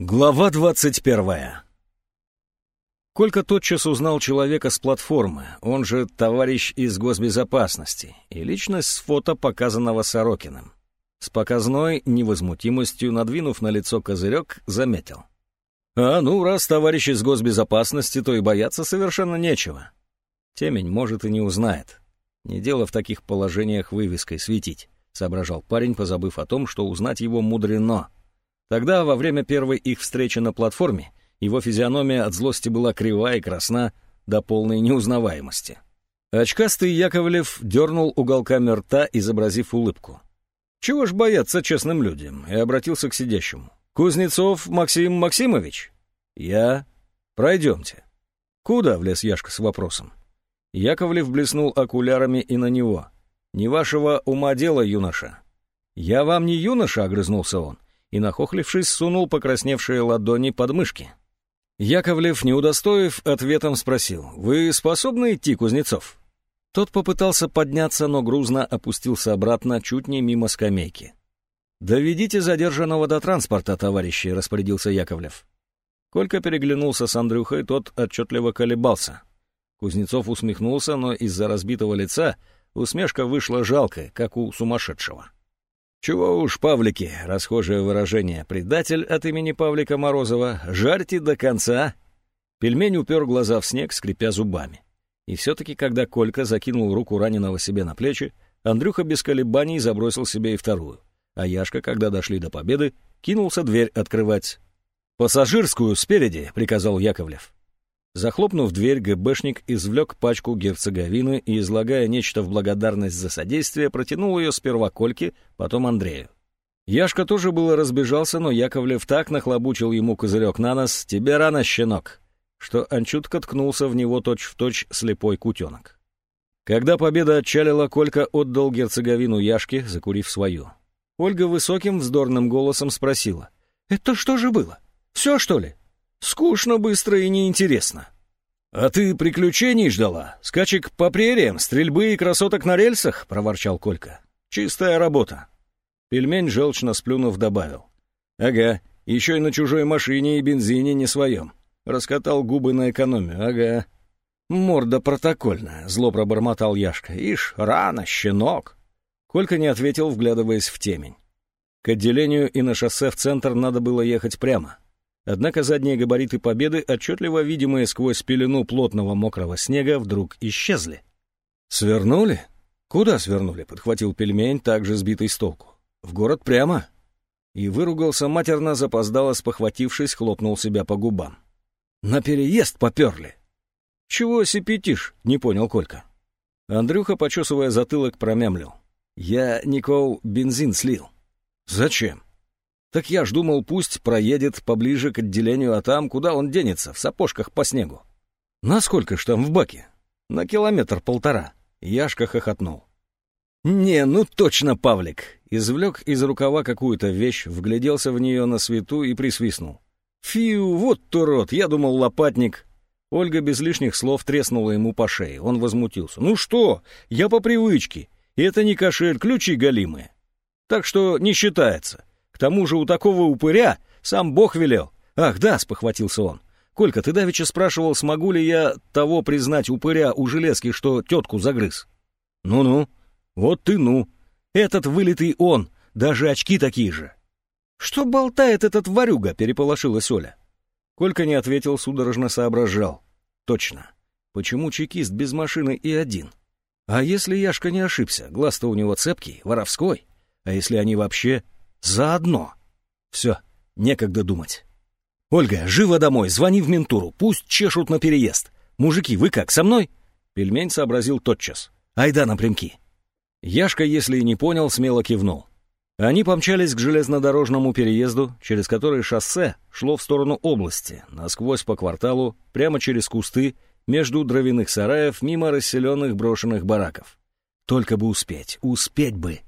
Глава двадцать первая. Колька тотчас узнал человека с платформы, он же товарищ из госбезопасности, и личность с фото, показанного Сорокиным. С показной невозмутимостью, надвинув на лицо козырек, заметил. «А ну, раз товарищ из госбезопасности, то и бояться совершенно нечего. Темень, может, и не узнает. Не дело в таких положениях вывеской светить», — соображал парень, позабыв о том, что узнать его мудрено — Тогда, во время первой их встречи на платформе, его физиономия от злости была крива и красна до полной неузнаваемости. Очкастый Яковлев дернул уголками рта, изобразив улыбку. «Чего ж бояться честным людям?» и обратился к сидящему. «Кузнецов Максим Максимович?» «Я. Пройдемте». «Куда?» — влез Яшка с вопросом. Яковлев блеснул окулярами и на него. «Не вашего ума дело, юноша». «Я вам не юноша», — огрызнулся он и, нахохлившись, сунул покрасневшие ладони под мышки. Яковлев, не удостоив, ответом спросил, «Вы способны идти, Кузнецов?» Тот попытался подняться, но грузно опустился обратно, чуть не мимо скамейки. «Доведите задержанного до транспорта, товарищи», — распорядился Яковлев. Колька переглянулся с Андрюхой, тот отчетливо колебался. Кузнецов усмехнулся, но из-за разбитого лица усмешка вышла жалкая, как у сумасшедшего. Чего уж, Павлики, расхожее выражение, предатель от имени Павлика Морозова, жарьте до конца. Пельмень упер глаза в снег, скрипя зубами. И все-таки, когда Колька закинул руку раненого себе на плечи, Андрюха без колебаний забросил себе и вторую. А Яшка, когда дошли до победы, кинулся дверь открывать. «Пассажирскую спереди», — приказал Яковлев. Захлопнув дверь, ГБшник извлек пачку герцоговины и, излагая нечто в благодарность за содействие, протянул ее сперва Кольке, потом Андрею. Яшка тоже было разбежался, но Яковлев так нахлобучил ему козырек на нос «Тебе рано, щенок!», что Анчутка ткнулся в него точь-в-точь точь слепой кутенок. Когда победа отчалила, Колька отдал герцоговину Яшке, закурив свою. Ольга высоким вздорным голосом спросила. «Это что же было? Все, что ли?» Скучно, быстро и неинтересно. «А ты приключений ждала? Скачек по прериям, стрельбы и красоток на рельсах?» — проворчал Колька. «Чистая работа». Пельмень, желчно сплюнув, добавил. «Ага, еще и на чужой машине и бензине не своем». Раскатал губы на экономию. «Ага». «Морда протокольная», — зло пробормотал Яшка. «Ишь, рано, щенок». Колька не ответил, вглядываясь в темень. К отделению и на шоссе в центр надо было ехать прямо. Однако задние габариты Победы, отчетливо видимые сквозь пелену плотного мокрого снега, вдруг исчезли. «Свернули? Куда свернули?» — подхватил пельмень, также сбитый с толку. «В город прямо». И выругался матерно, запоздало, спохватившись, хлопнул себя по губам. «На переезд поперли!» «Чего сипятишь?» — не понял Колька. Андрюха, почесывая затылок, промямлил. «Я, Никол, бензин слил». «Зачем?» Так я ж думал, пусть проедет поближе к отделению, а там, куда он денется, в сапожках по снегу. Насколько ж там в баке? На километр-полтора. Яшка хохотнул. «Не, ну точно, Павлик!» Извлек из рукава какую-то вещь, вгляделся в нее на свету и присвистнул. «Фью, вот турод, я думал, лопатник». Ольга без лишних слов треснула ему по шее. Он возмутился. «Ну что? Я по привычке. Это не кошель, ключи голимые. Так что не считается. К тому же у такого упыря сам Бог велел. Ах, да, спохватился он. Колька, ты давеча спрашивал, смогу ли я того признать упыря у железки, что тетку загрыз? Ну-ну, вот ты ну. Этот вылитый он, даже очки такие же. Что болтает этот ворюга, переполошилась Оля. Колька не ответил, судорожно соображал. Точно. Почему чекист без машины и один? А если Яшка не ошибся, глаз-то у него цепкий, воровской? А если они вообще Заодно. Все, некогда думать. Ольга, живо домой, звони в ментуру, пусть чешут на переезд. Мужики, вы как, со мной? Пельмень сообразил тотчас. Айда напрямки. Яшка, если и не понял, смело кивнул. Они помчались к железнодорожному переезду, через который шоссе шло в сторону области, насквозь по кварталу, прямо через кусты, между дровяных сараев, мимо расселенных брошенных бараков. Только бы успеть, успеть бы.